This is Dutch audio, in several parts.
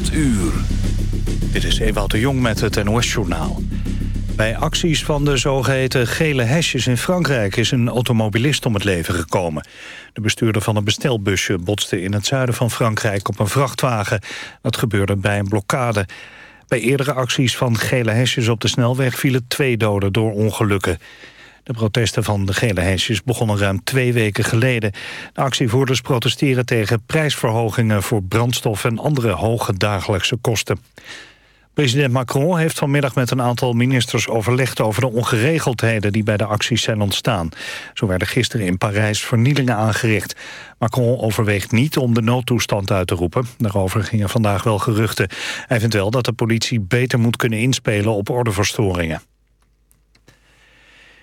8 uur. Dit is Ewout de Jong met het NOS-journaal. Bij acties van de zogeheten gele hesjes in Frankrijk... is een automobilist om het leven gekomen. De bestuurder van een bestelbusje botste in het zuiden van Frankrijk... op een vrachtwagen. Dat gebeurde bij een blokkade. Bij eerdere acties van gele hesjes op de snelweg... vielen twee doden door ongelukken. De protesten van de gele hesjes begonnen ruim twee weken geleden. De actievoerders protesteren tegen prijsverhogingen voor brandstof en andere hoge dagelijkse kosten. President Macron heeft vanmiddag met een aantal ministers overlegd over de ongeregeldheden die bij de acties zijn ontstaan. Zo werden gisteren in Parijs vernielingen aangericht. Macron overweegt niet om de noodtoestand uit te roepen. Daarover gingen vandaag wel geruchten. Hij vindt wel dat de politie beter moet kunnen inspelen op ordeverstoringen.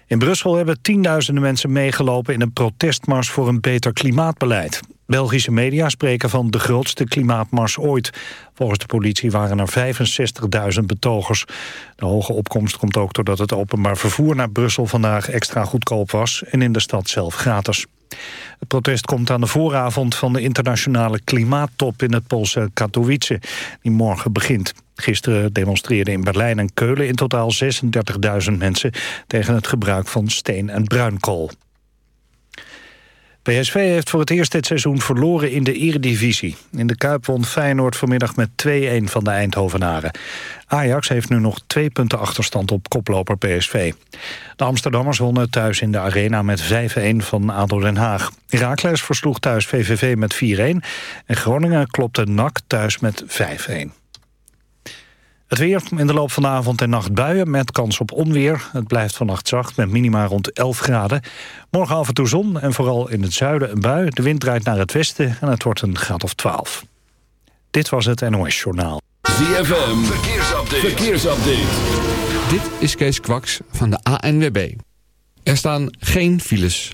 In Brussel hebben tienduizenden mensen meegelopen in een protestmars voor een beter klimaatbeleid. Belgische media spreken van de grootste klimaatmars ooit. Volgens de politie waren er 65.000 betogers. De hoge opkomst komt ook doordat het openbaar vervoer naar Brussel vandaag extra goedkoop was en in de stad zelf gratis. Het protest komt aan de vooravond van de internationale klimaattop in het Poolse Katowice, die morgen begint. Gisteren demonstreerden in Berlijn en Keulen in totaal 36.000 mensen tegen het gebruik van steen- en bruinkool. PSV heeft voor het eerst dit seizoen verloren in de eredivisie. In de Kuip won Feyenoord vanmiddag met 2-1 van de Eindhovenaren. Ajax heeft nu nog twee punten achterstand op koploper PSV. De Amsterdammers wonnen thuis in de Arena met 5-1 van ADO Den Haag. Heracles versloeg thuis VVV met 4-1 en Groningen klopte NAC thuis met 5-1. Het weer in de loop van de avond en nacht buien met kans op onweer. Het blijft vannacht zacht met minima rond 11 graden. Morgen af en toe zon en vooral in het zuiden een bui. De wind draait naar het westen en het wordt een graad of 12. Dit was het NOS Journaal. ZFM, verkeersupdate. verkeersupdate. Dit is Kees Kwaks van de ANWB. Er staan geen files.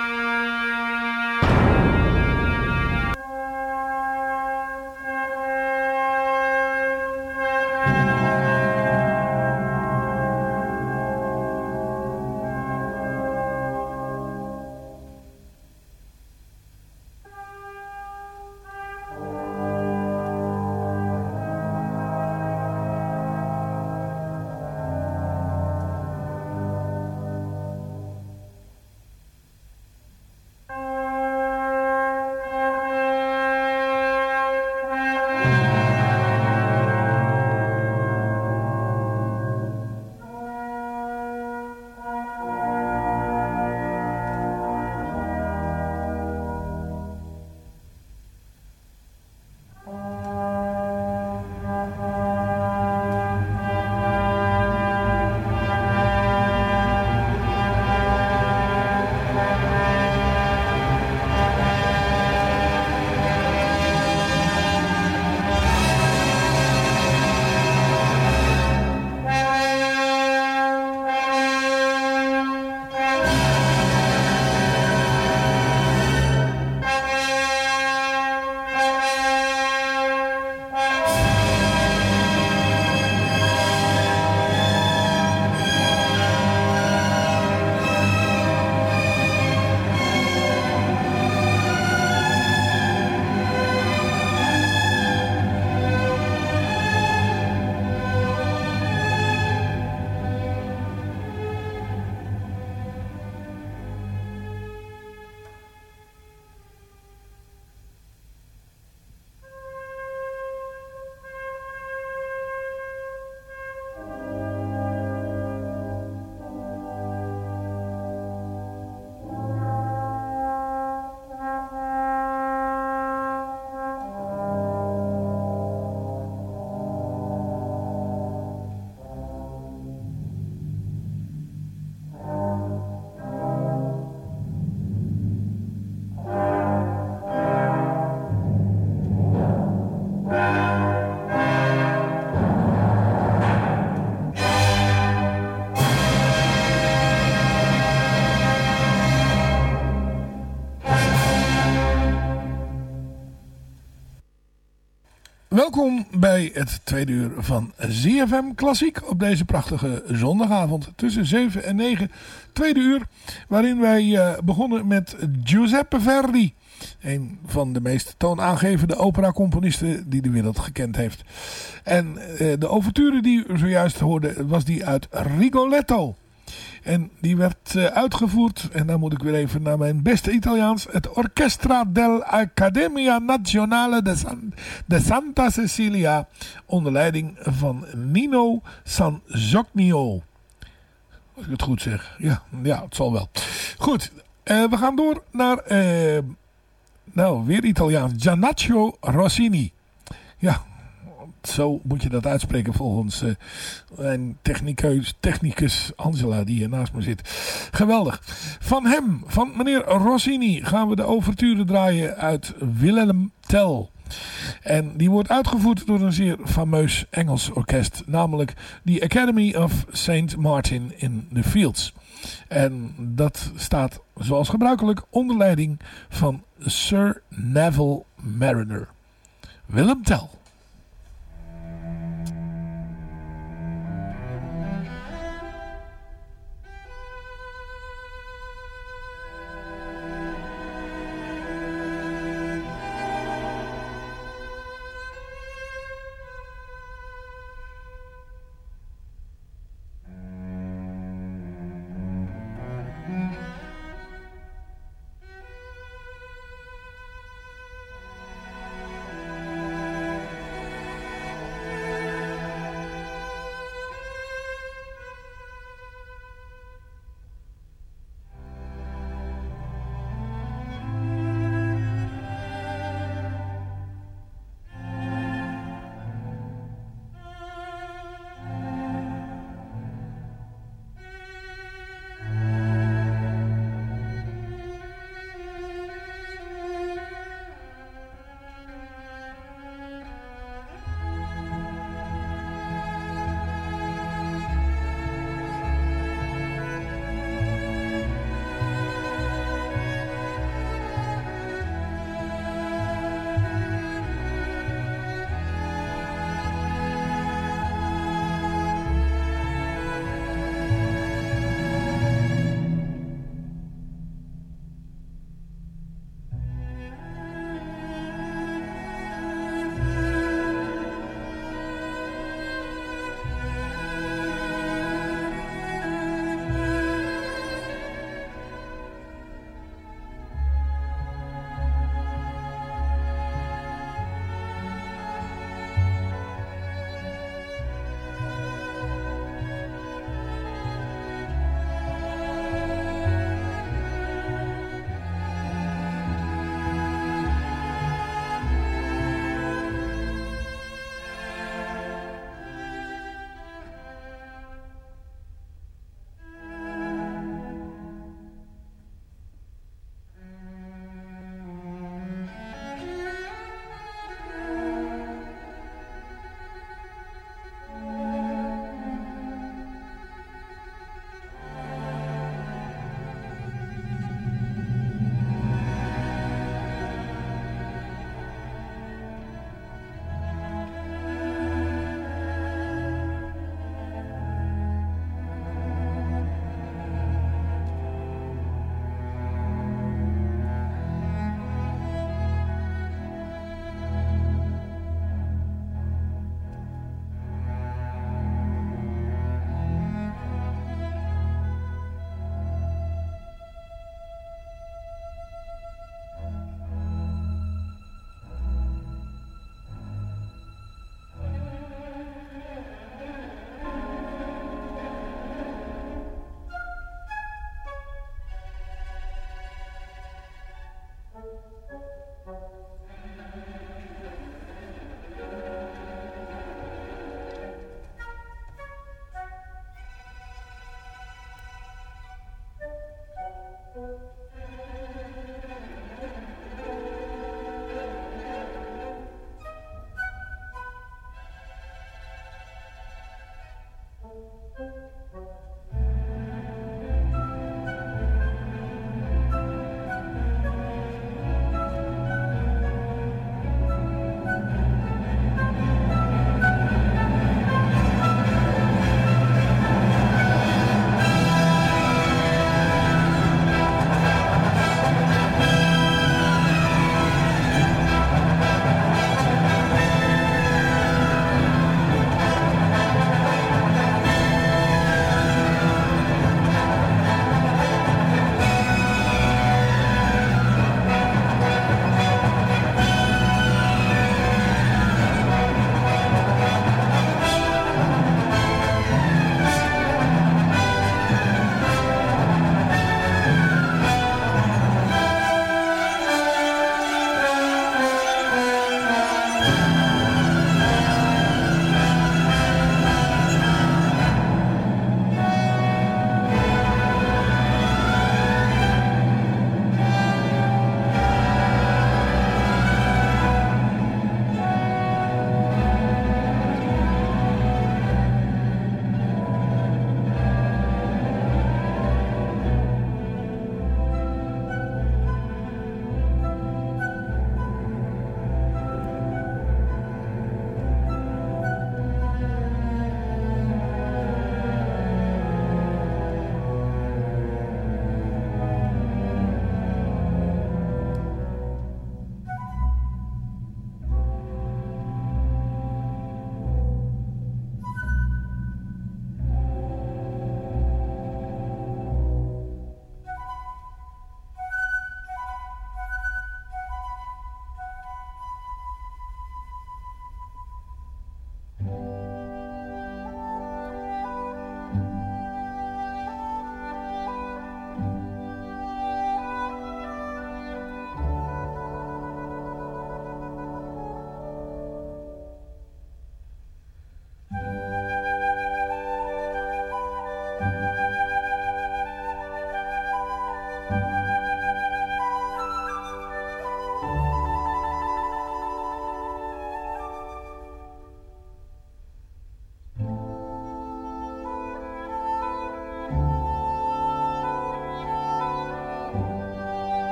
Welkom bij het tweede uur van ZFM Klassiek op deze prachtige zondagavond tussen 7 en 9. Tweede uur waarin wij uh, begonnen met Giuseppe Verdi. Een van de meest toonaangevende operacomponisten die de wereld gekend heeft. En uh, de overture die u zojuist hoorde was die uit Rigoletto. En die werd uh, uitgevoerd, en dan moet ik weer even naar mijn beste Italiaans, het Orchestra dell'Accademia Nazionale de, San, de, Santa Cecilia, onder leiding van Nino Sanzognio. Als ik het goed zeg. Ja, ja het zal wel. Goed, uh, we gaan door naar, uh, nou, weer Italiaans, Giannaccio Rossini. Ja, zo moet je dat uitspreken volgens uh, mijn technicus, technicus Angela die hier naast me zit. Geweldig. Van hem, van meneer Rossini, gaan we de overture draaien uit Willem Tell. En die wordt uitgevoerd door een zeer fameus Engels orkest, namelijk de Academy of St. Martin in the Fields. En dat staat zoals gebruikelijk onder leiding van Sir Neville Mariner. Willem Tell.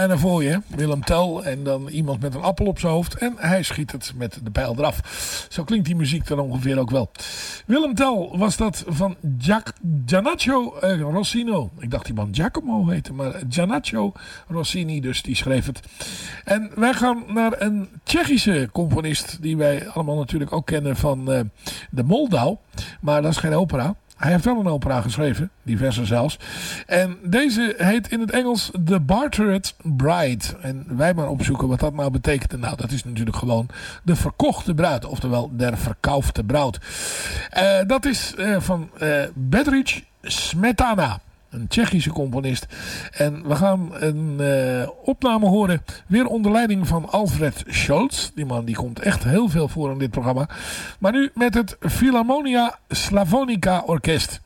bijna voor je. Willem Tell en dan iemand met een appel op zijn hoofd. En hij schiet het met de pijl eraf. Zo klinkt die muziek dan ongeveer ook wel. Willem Tell was dat van Giac Gianaccio eh, Rossino. Ik dacht die man Giacomo heette. Maar Gianaccio Rossini dus. Die schreef het. En wij gaan naar een Tsjechische componist. Die wij allemaal natuurlijk ook kennen van uh, de Moldau. Maar dat is geen opera. Hij heeft wel een opera geschreven, diverse zelfs. En deze heet in het Engels The Bartered Bride. En wij maar opzoeken wat dat nou betekent. Nou, dat is natuurlijk gewoon de verkochte bruid. Oftewel, der verkaufte bruid. Uh, dat is uh, van uh, Bedrich Smetana. Een Tsjechische componist. En we gaan een uh, opname horen. Weer onder leiding van Alfred Scholz. Die man die komt echt heel veel voor in dit programma. Maar nu met het Philharmonia Slavonica Orkest.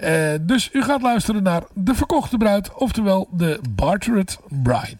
Uh, dus u gaat luisteren naar De Verkochte Bruid. Oftewel de Bartered Bride.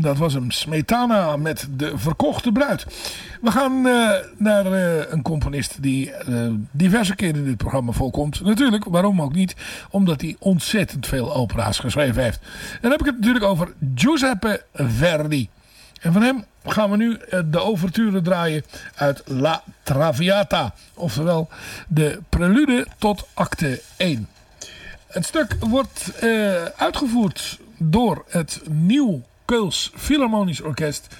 Dat was hem. Smetana met de verkochte bruid. We gaan uh, naar uh, een componist die uh, diverse keren in dit programma voorkomt. Natuurlijk, waarom ook niet? Omdat hij ontzettend veel opera's geschreven heeft. En dan heb ik het natuurlijk over Giuseppe Verdi. En van hem gaan we nu de overture draaien uit La Traviata. Oftewel de prelude tot acte 1. Het stuk wordt uitgevoerd door het Nieuw Keuls Philharmonisch Orkest.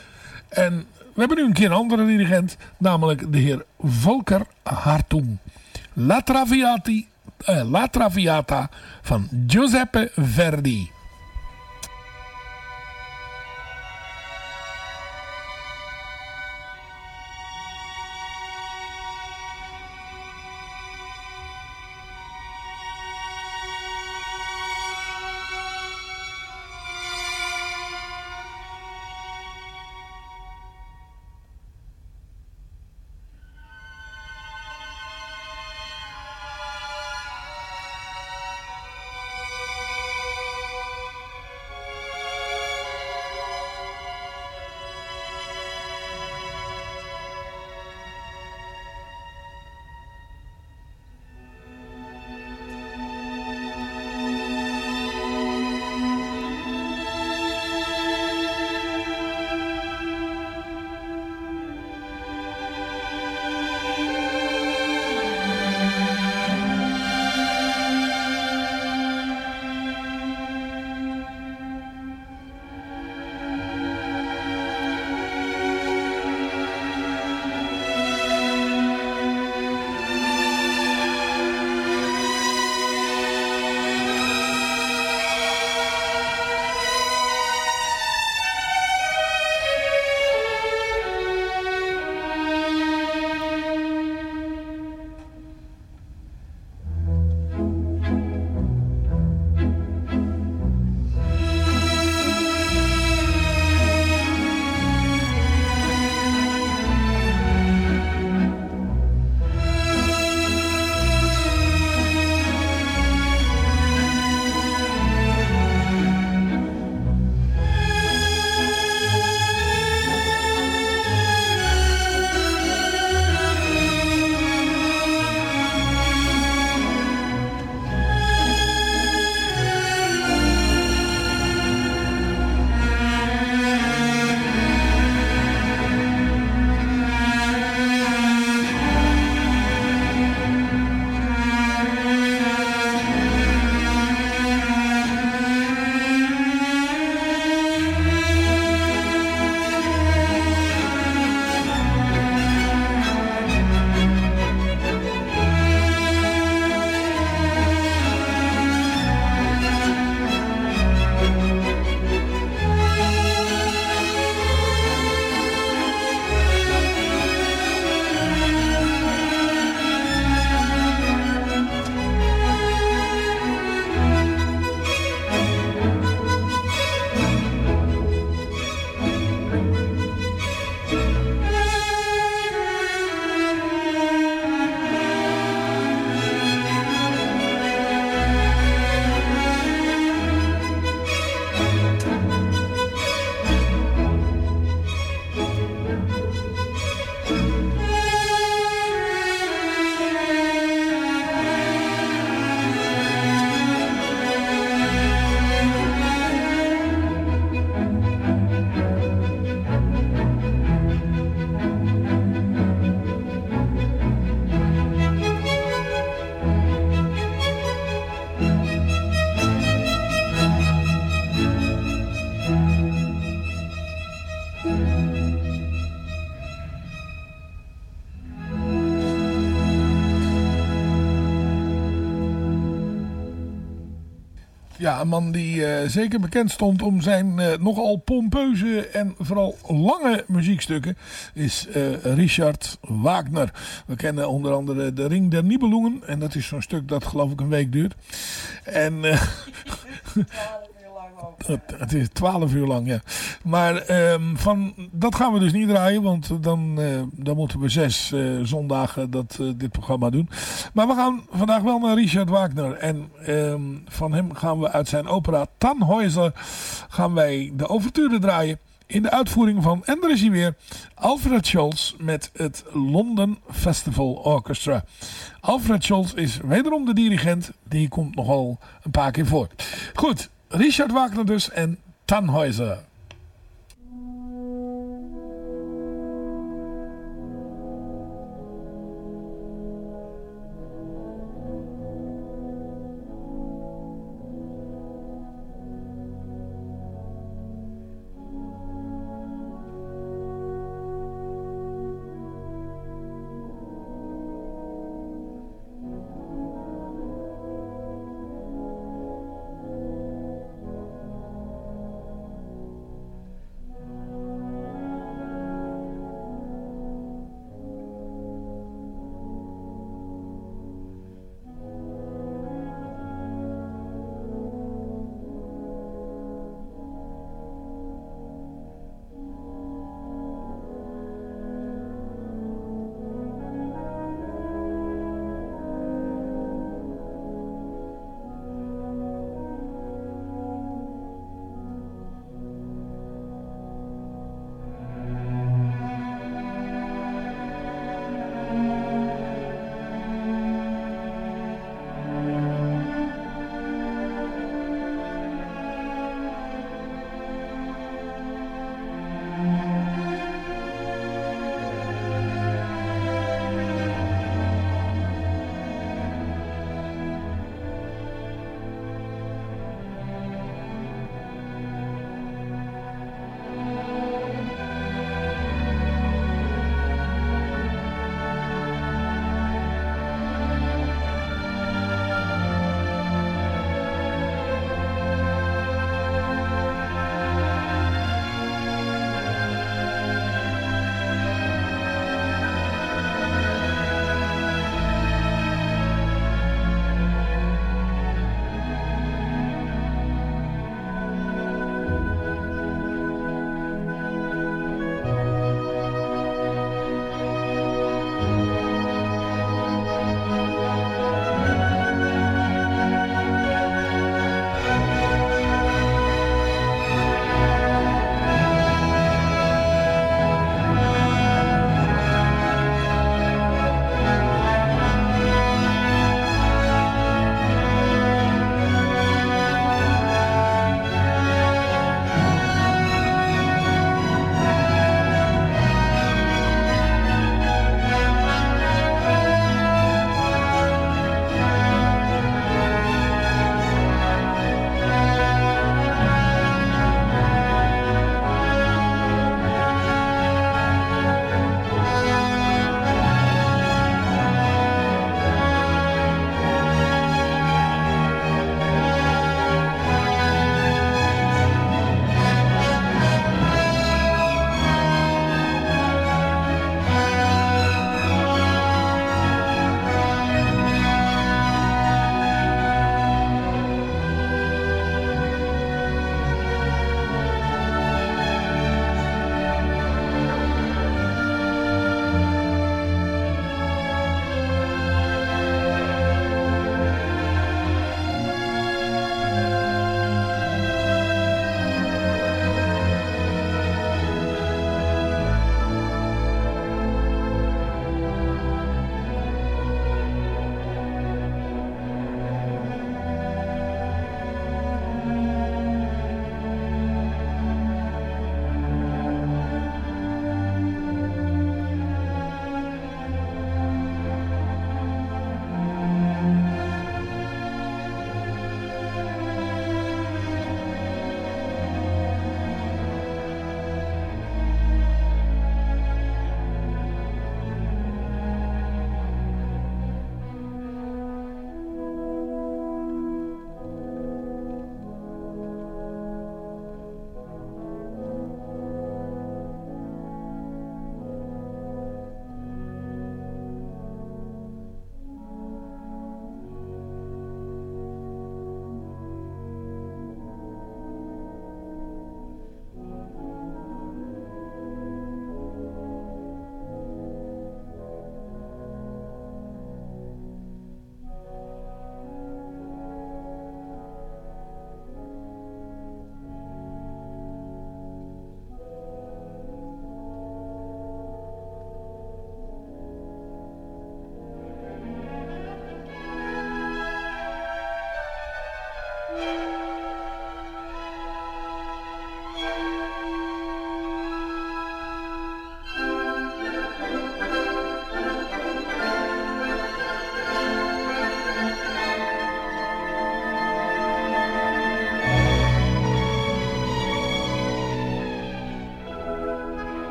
En we hebben nu een keer een andere dirigent, namelijk de heer Volker Hartung. La, uh, La Traviata van Giuseppe Verdi. Ja, een man die uh, zeker bekend stond om zijn uh, nogal pompeuze en vooral lange muziekstukken is uh, Richard Wagner. We kennen onder andere De Ring der Nibelungen en dat is zo'n stuk dat geloof ik een week duurt. En Het, is 12 uur lang, ja. Maar ehm, van, dat gaan we dus niet draaien, want dan, eh, dan moeten we zes eh, zondagen dat, eh, dit programma doen. Maar we gaan vandaag wel naar Richard Wagner. En ehm, van hem gaan we uit zijn opera Tannhäuser gaan wij de overture draaien. In de uitvoering van, en daar is weer, Alfred Scholz met het London Festival Orchestra. Alfred Scholz is wederom de dirigent, die komt nogal een paar keer voor. Goed, Richard Wagner dus en Tannhäuser.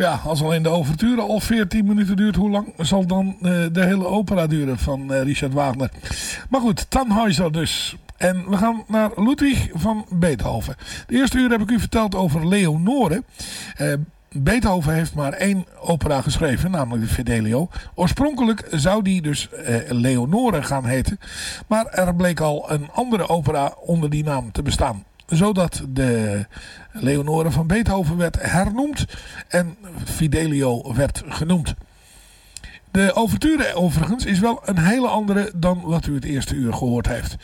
Ja, als alleen de overture al 14 minuten duurt, hoe lang zal dan uh, de hele opera duren van uh, Richard Wagner? Maar goed, Tannhäuser dus. En we gaan naar Ludwig van Beethoven. De eerste uur heb ik u verteld over Leonore. Uh, Beethoven heeft maar één opera geschreven, namelijk de Fidelio. Oorspronkelijk zou die dus eh, Leonore gaan heten. Maar er bleek al een andere opera onder die naam te bestaan. Zodat de Leonore van Beethoven werd hernoemd en Fidelio werd genoemd. De overture overigens is wel een hele andere dan wat u het eerste uur gehoord heeft.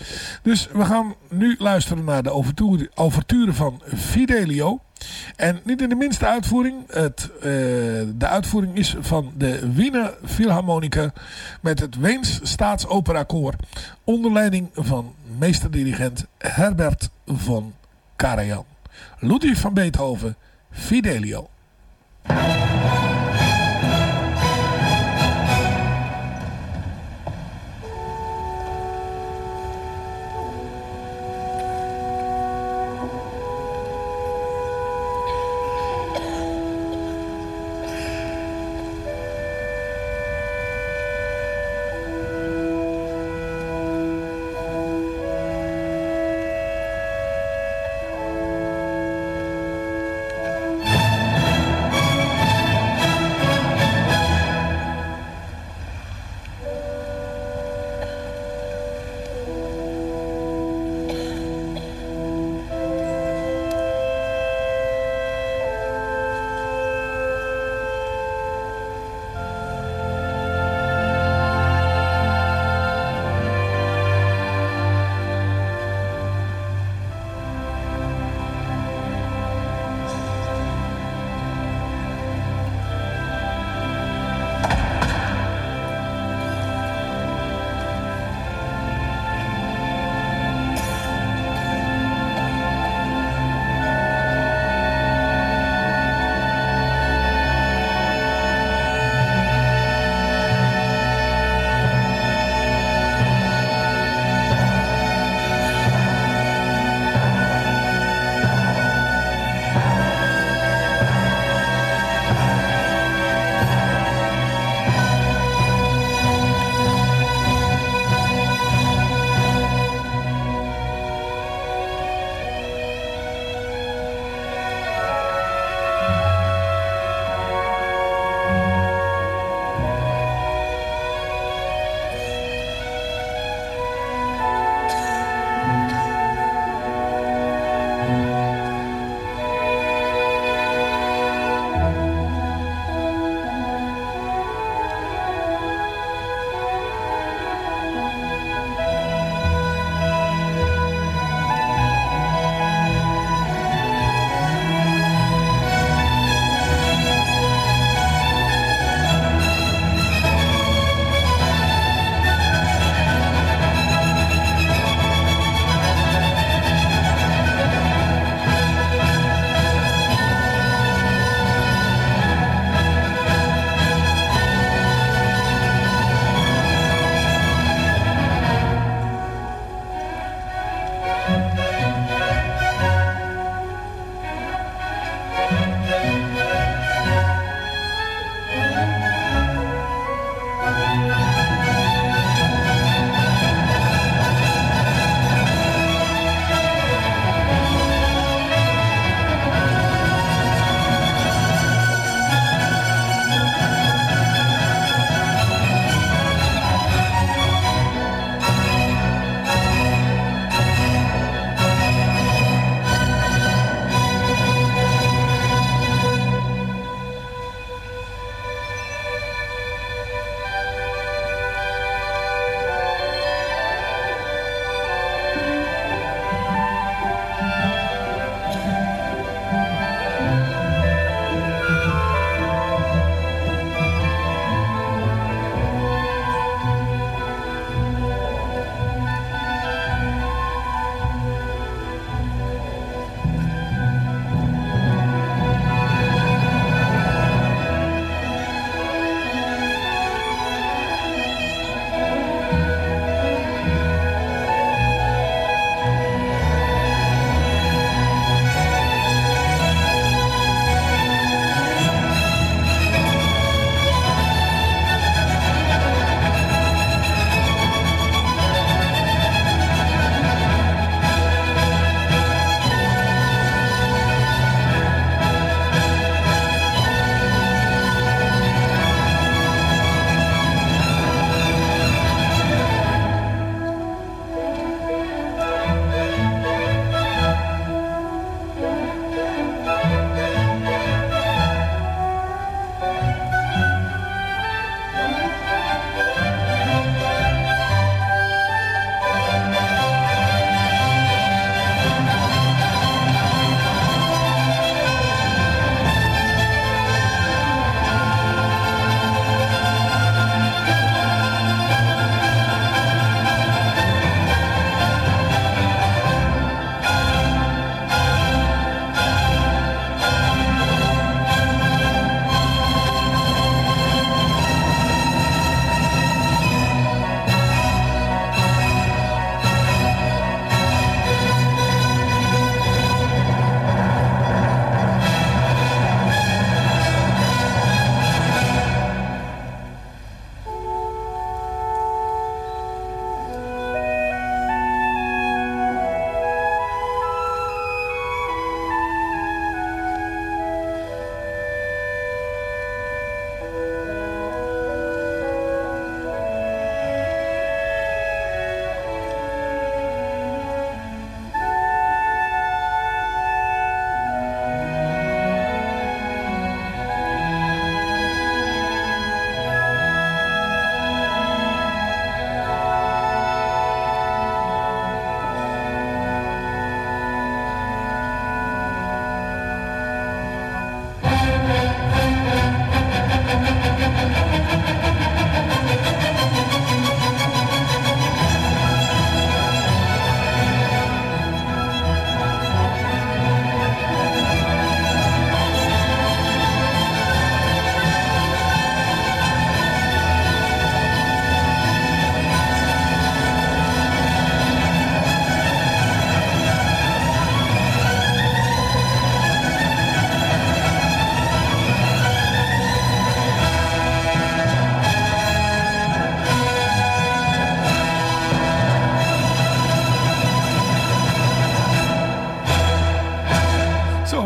Dus we gaan nu luisteren naar de overture, van Fidelio. En niet in de minste uitvoering. Het, uh, de uitvoering is van de Wiener Philharmonica met het Weens Staatsoperakoor. Onder leiding van meesterdirigent Herbert von Karajan. Ludwig van Beethoven, Fidelio.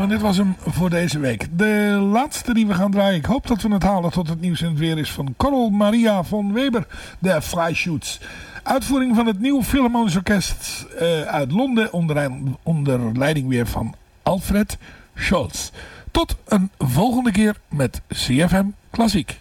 Zo, en dit was hem voor deze week. De laatste die we gaan draaien. Ik hoop dat we het halen tot het nieuws en het weer is van Carol Maria von Weber. De Flyshoots. Uitvoering van het nieuw Philharmonisch Orkest uh, uit Londen. Onder, onder leiding weer van Alfred Scholz. Tot een volgende keer met CFM Klassiek.